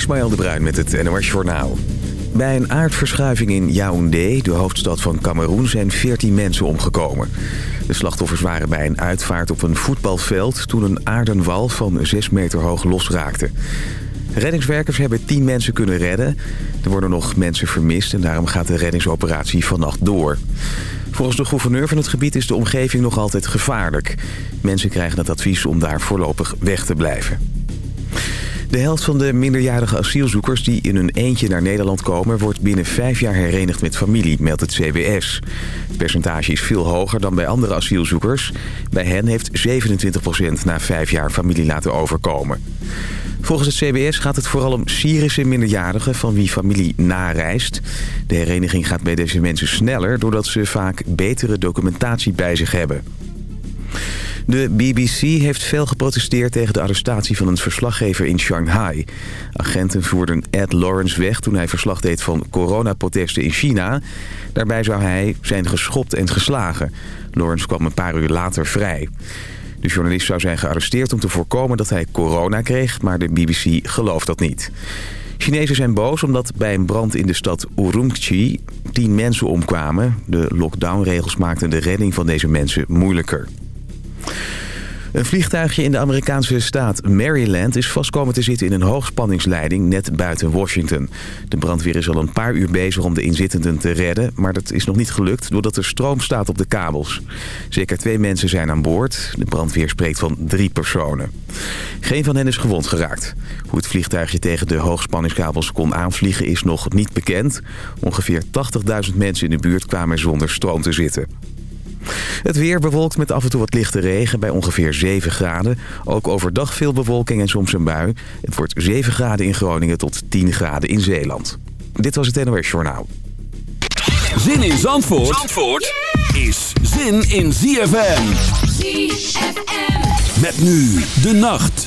Ismaël de Bruin met het NOS Journaal. Bij een aardverschuiving in Yaoundé, de hoofdstad van Cameroen, zijn 14 mensen omgekomen. De slachtoffers waren bij een uitvaart op een voetbalveld toen een aardenwal van 6 meter hoog losraakte. Reddingswerkers hebben 10 mensen kunnen redden. Er worden nog mensen vermist en daarom gaat de reddingsoperatie vannacht door. Volgens de gouverneur van het gebied is de omgeving nog altijd gevaarlijk. Mensen krijgen het advies om daar voorlopig weg te blijven. De helft van de minderjarige asielzoekers die in hun eentje naar Nederland komen... wordt binnen vijf jaar herenigd met familie, meldt het CBS. Het percentage is veel hoger dan bij andere asielzoekers. Bij hen heeft 27 na vijf jaar familie laten overkomen. Volgens het CBS gaat het vooral om Syrische minderjarigen van wie familie nareist. De hereniging gaat bij deze mensen sneller... doordat ze vaak betere documentatie bij zich hebben. De BBC heeft veel geprotesteerd tegen de arrestatie van een verslaggever in Shanghai. Agenten voerden Ed Lawrence weg toen hij verslag deed van coronaprotesten in China. Daarbij zou hij zijn geschopt en geslagen. Lawrence kwam een paar uur later vrij. De journalist zou zijn gearresteerd om te voorkomen dat hij corona kreeg, maar de BBC gelooft dat niet. Chinezen zijn boos omdat bij een brand in de stad Urumqi tien mensen omkwamen. De lockdownregels maakten de redding van deze mensen moeilijker. Een vliegtuigje in de Amerikaanse staat Maryland is vastkomen te zitten in een hoogspanningsleiding net buiten Washington. De brandweer is al een paar uur bezig om de inzittenden te redden, maar dat is nog niet gelukt doordat er stroom staat op de kabels. Zeker twee mensen zijn aan boord. De brandweer spreekt van drie personen. Geen van hen is gewond geraakt. Hoe het vliegtuigje tegen de hoogspanningskabels kon aanvliegen is nog niet bekend. Ongeveer 80.000 mensen in de buurt kwamen zonder stroom te zitten. Het weer bewolkt met af en toe wat lichte regen bij ongeveer 7 graden. Ook overdag veel bewolking en soms een bui. Het wordt 7 graden in Groningen tot 10 graden in Zeeland. Dit was het NOS Journaal. Zin in Zandvoort, Zandvoort is zin in ZFM. ZFM. Met nu de nacht.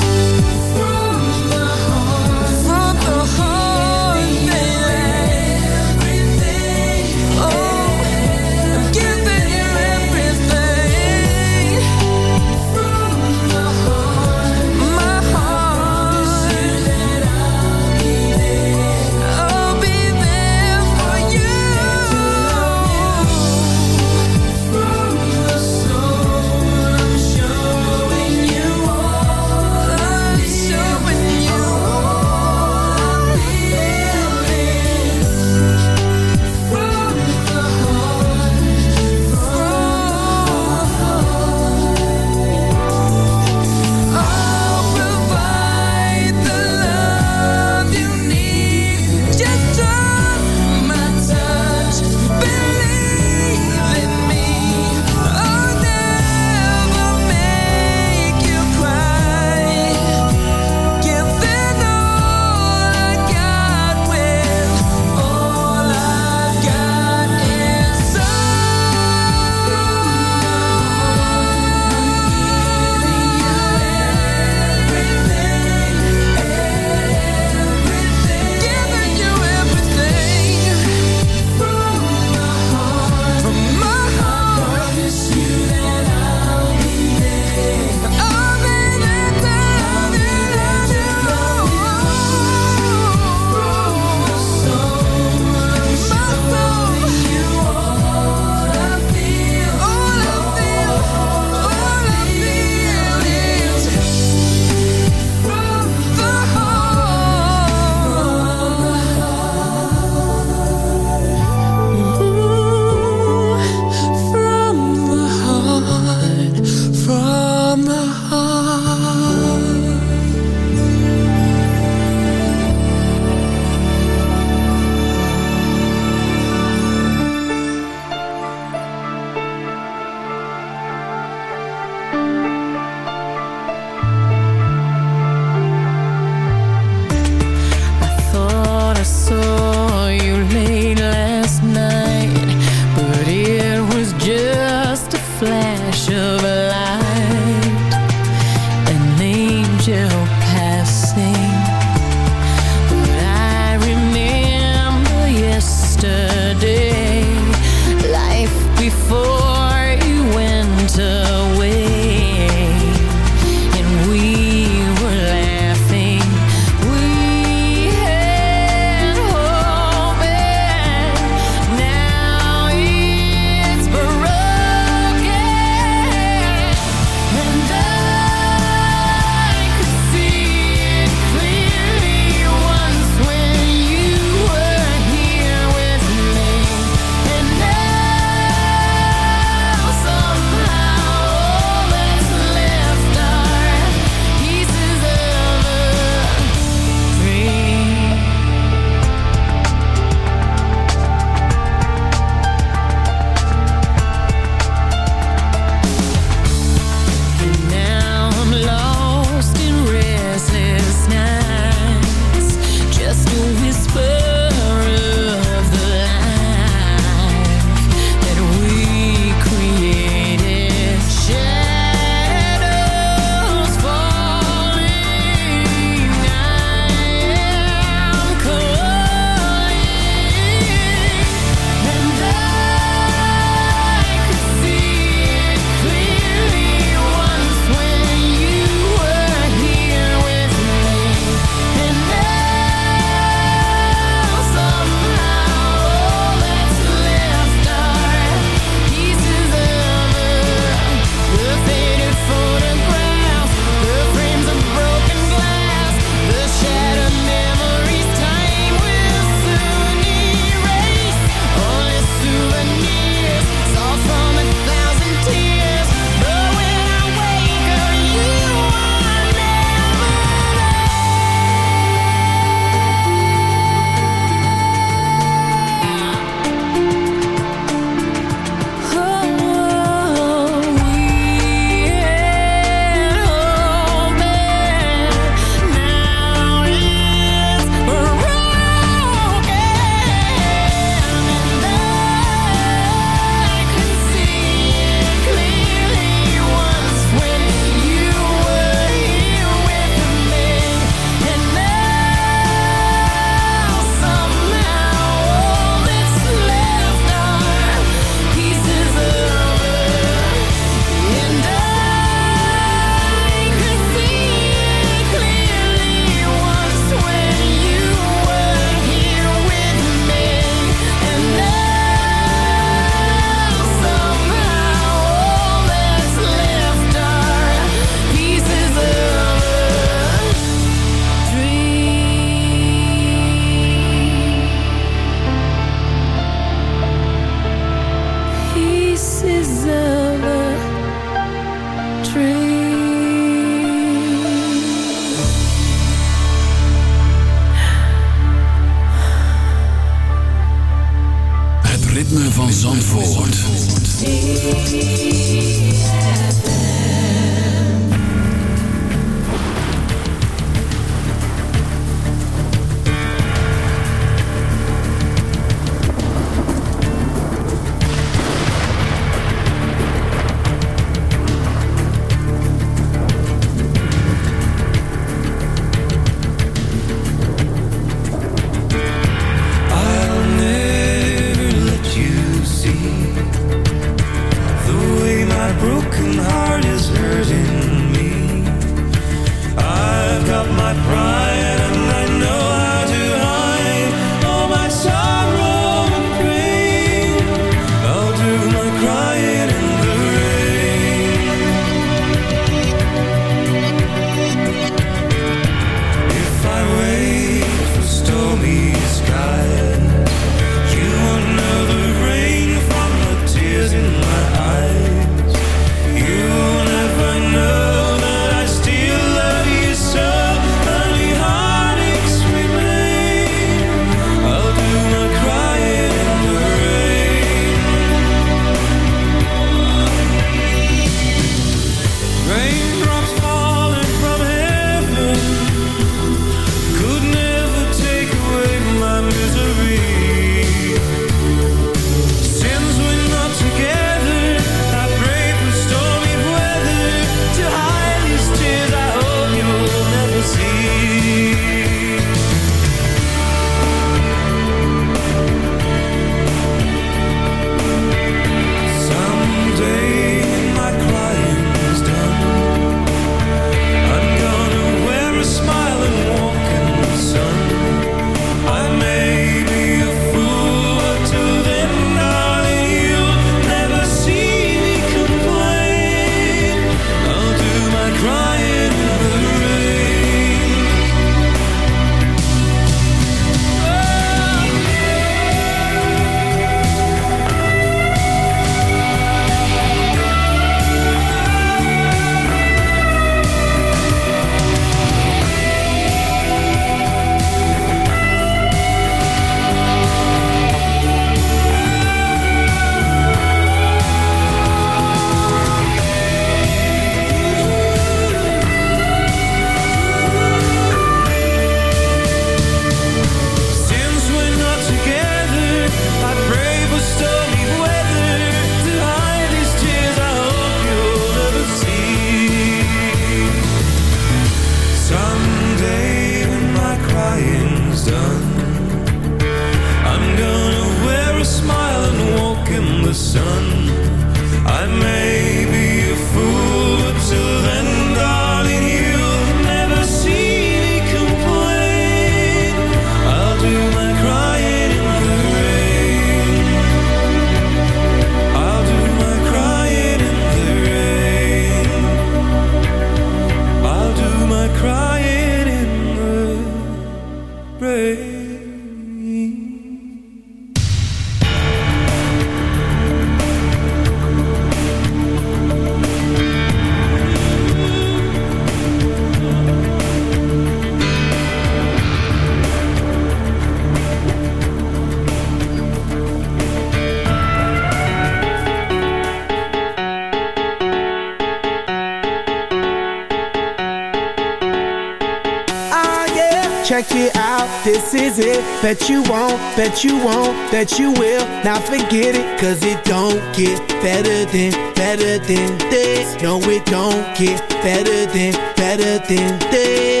that you won't, that you will not forget it, cause it don't get better than, better than this No, it don't get better than, better than this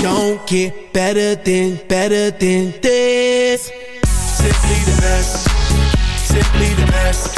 Don't get better than, better than this Simply the best Simply the best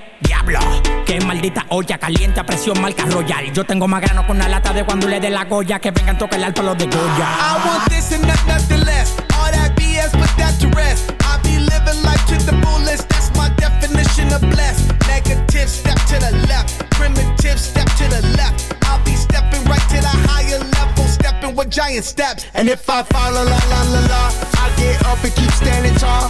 Diablo, que maldita olla, caliente a presión, marca royal. Yo tengo más grano con la lata de cuando le dé la Goya, que vengan toca el alto los de Goya. I want this and not nothing less. All that BS, put that to rest. I be living life to the fullest. That's my definition of blessed. Negative, step to the left. Primitive, step to the left. I'll be stepping right to the higher level, stepping with giant steps. And if I fall, la la la la la, I get up and keep standing tall.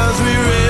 Cause we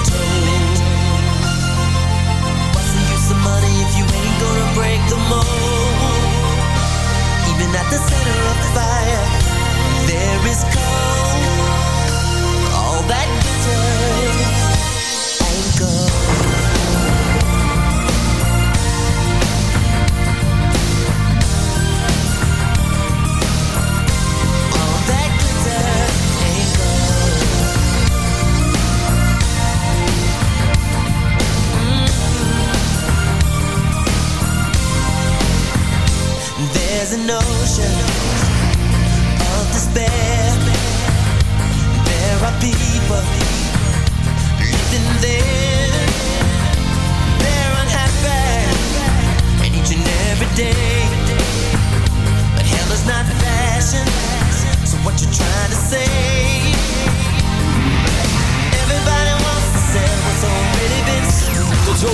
the center of the fire. There is cold. an ocean